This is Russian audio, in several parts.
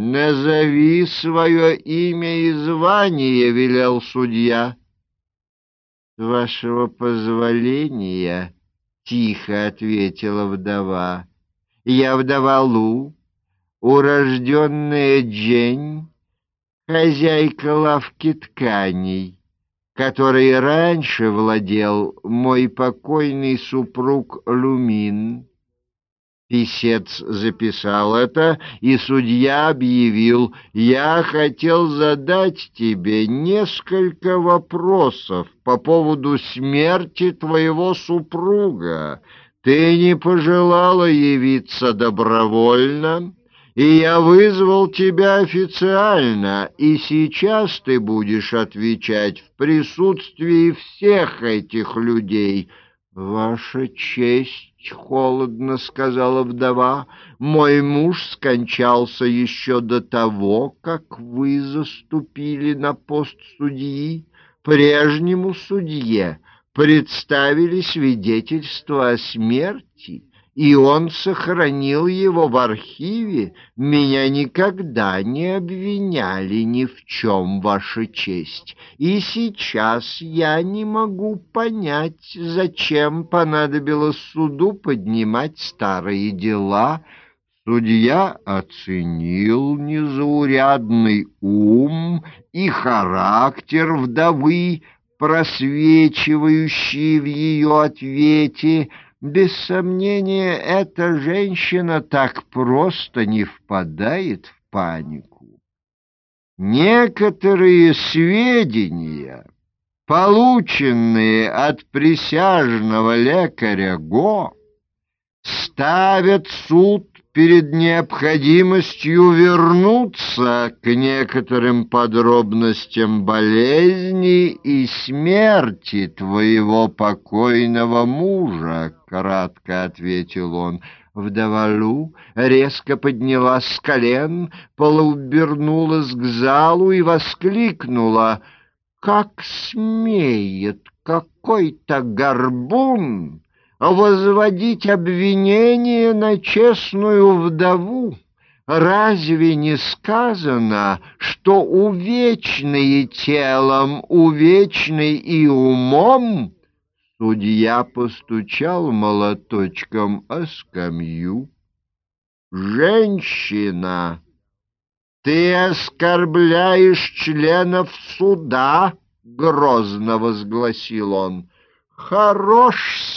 «Назови свое имя и звание», — велел судья. «С вашего позволения», — тихо ответила вдова, — «я вдова Лу, урожденная Джень, хозяйка лавки тканей, которой раньше владел мой покойный супруг Люмин». Писец записал это, и судья объявил, «Я хотел задать тебе несколько вопросов по поводу смерти твоего супруга. Ты не пожелала явиться добровольно, и я вызвал тебя официально, и сейчас ты будешь отвечать в присутствии всех этих людей. Ваша честь». — холодно сказала вдова, — мой муж скончался еще до того, как вы заступили на пост судьи. Прежнему судье представили свидетельство о смерти, и он сохранил его в архиве. Меня никогда не обвиняли ни в чем, Ваша честь, и сейчас я не могу понять, зачем понадобилось суду поднимать старые дела». Судья оценил незаурядный ум и характер вдовы, просвечивающий в ее ответе, без сомнения, эта женщина так просто не впадает в панику. Некоторые сведения, полученные от присяжного лекаря Го, ставят суд перед необходимостью вернуться к некоторым подробностям болезни и смерти твоего покойного мужа, — кратко ответил он. Вдова Лу резко поднялась с колен, полуобернулась к залу и воскликнула. «Как смеет какой-то горбун!» Возводить обвинение на честную вдову. Разве не сказано, что увечные телом, увечный и умом? Судья постучал молоточком о скамью. «Женщина, ты оскорбляешь членов суда!» — грозно возгласил он. «Хорош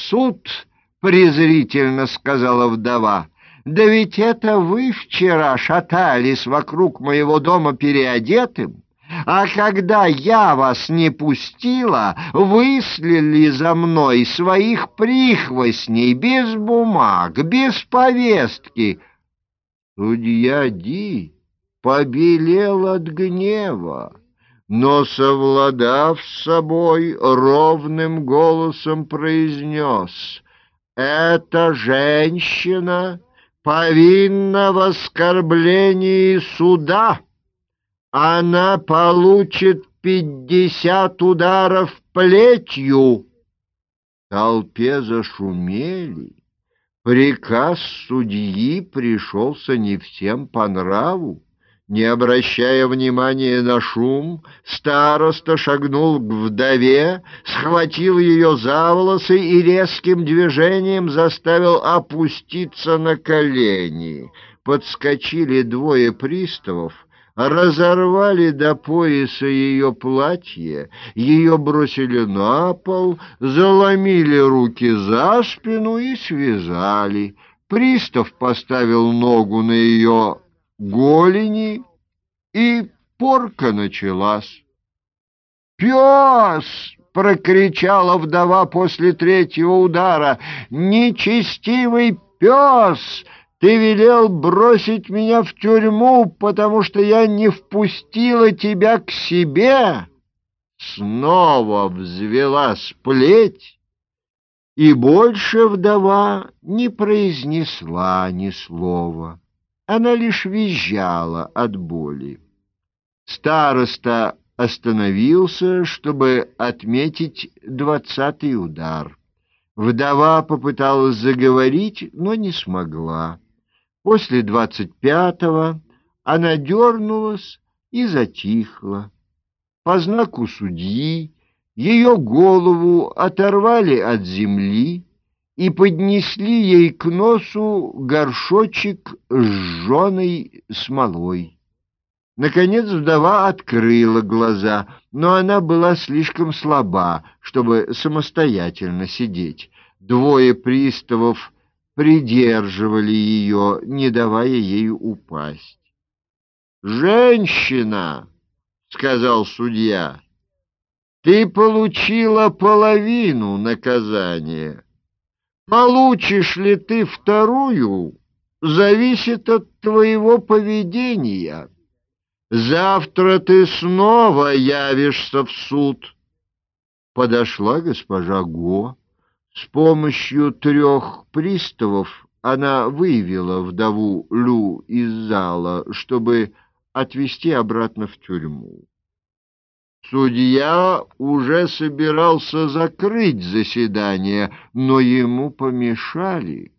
суд!» — презрительно сказала вдова. «Да ведь это вы вчера шатались вокруг моего дома переодетым, а когда я вас не пустила, выслали за мной своих прихвостней без бумаг, без повестки». Судья Ди побелел от гнева но, совладав с собой, ровным голосом произнес «Эта женщина повинна в оскорблении суда. Она получит пятьдесят ударов плетью». Толпе зашумели. Приказ судьи пришелся не всем по нраву. Не обращая внимания на шум, староста шагнул к вдове, схватил ее за волосы и резким движением заставил опуститься на колени. Подскочили двое приставов, разорвали до пояса ее платье, ее бросили на пол, заломили руки за спину и связали. Пристав поставил ногу на ее голени, и порка началась. «Пес!» — прокричала вдова после третьего удара. «Нечестивый пес! Ты велел бросить меня в тюрьму, потому что я не впустила тебя к себе!» Снова взвелась плеть, и больше вдова не произнесла ни слова. Она лишь визжала от боли. Староста остановился, чтобы отметить двадцатый удар. Вдова попыталась заговорить, но не смогла. После двадцать пятого она дернулась и затихла. По знаку судьи ее голову оторвали от земли и поднесли ей к носу горшочек с жженой смолой. Наконец вдова открыла глаза, но она была слишком слаба, чтобы самостоятельно сидеть. Двое приставов придерживали ее, не давая ей упасть. «Женщина!» — сказал судья. «Ты получила половину наказания. Получишь ли ты вторую, зависит от твоего поведения». Завтра ты снова явишься в суд. Подошла госпожа Го. С помощью трех приставов она вывела вдову Лю из зала, чтобы отвезти обратно в тюрьму. Судья уже собирался закрыть заседание, но ему помешали.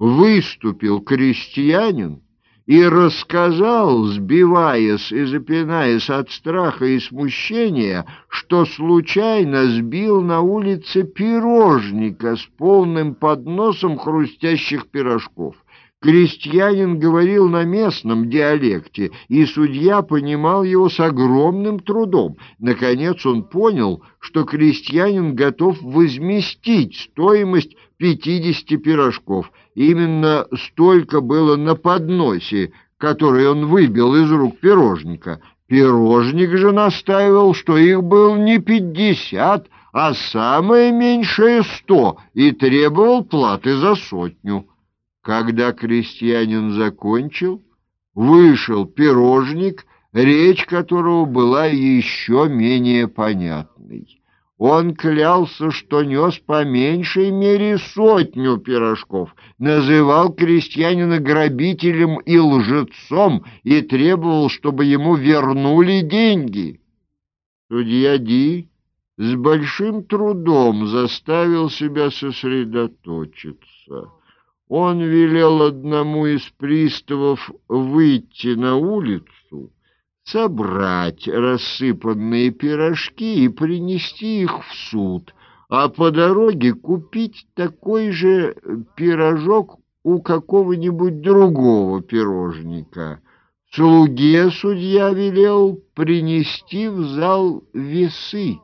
Выступил крестьянин, и рассказал, сбиваясь и запинаясь от страха и смущения, что случайно сбил на улице пирожника с полным подносом хрустящих пирожков. Крестьянин говорил на местном диалекте, и судья понимал его с огромным трудом. Наконец он понял, что крестьянин готов возместить стоимость пятидесяти пирожков. Именно столько было на подносе, который он выбил из рук пирожника. Пирожник же настаивал, что их было не пятьдесят, а самое меньшее сто, и требовал платы за сотню. Когда крестьянин закончил, вышел пирожник, речь которого была еще менее понятной. Он клялся, что нес по меньшей мере сотню пирожков, называл крестьянина грабителем и лжецом и требовал, чтобы ему вернули деньги. Судья Ди с большим трудом заставил себя сосредоточиться. Он велел одному из приставов выйти на улицу, собрать рассыпанные пирожки и принести их в суд, а по дороге купить такой же пирожок у какого-нибудь другого пирожника. Слуге судья велел принести в зал весы.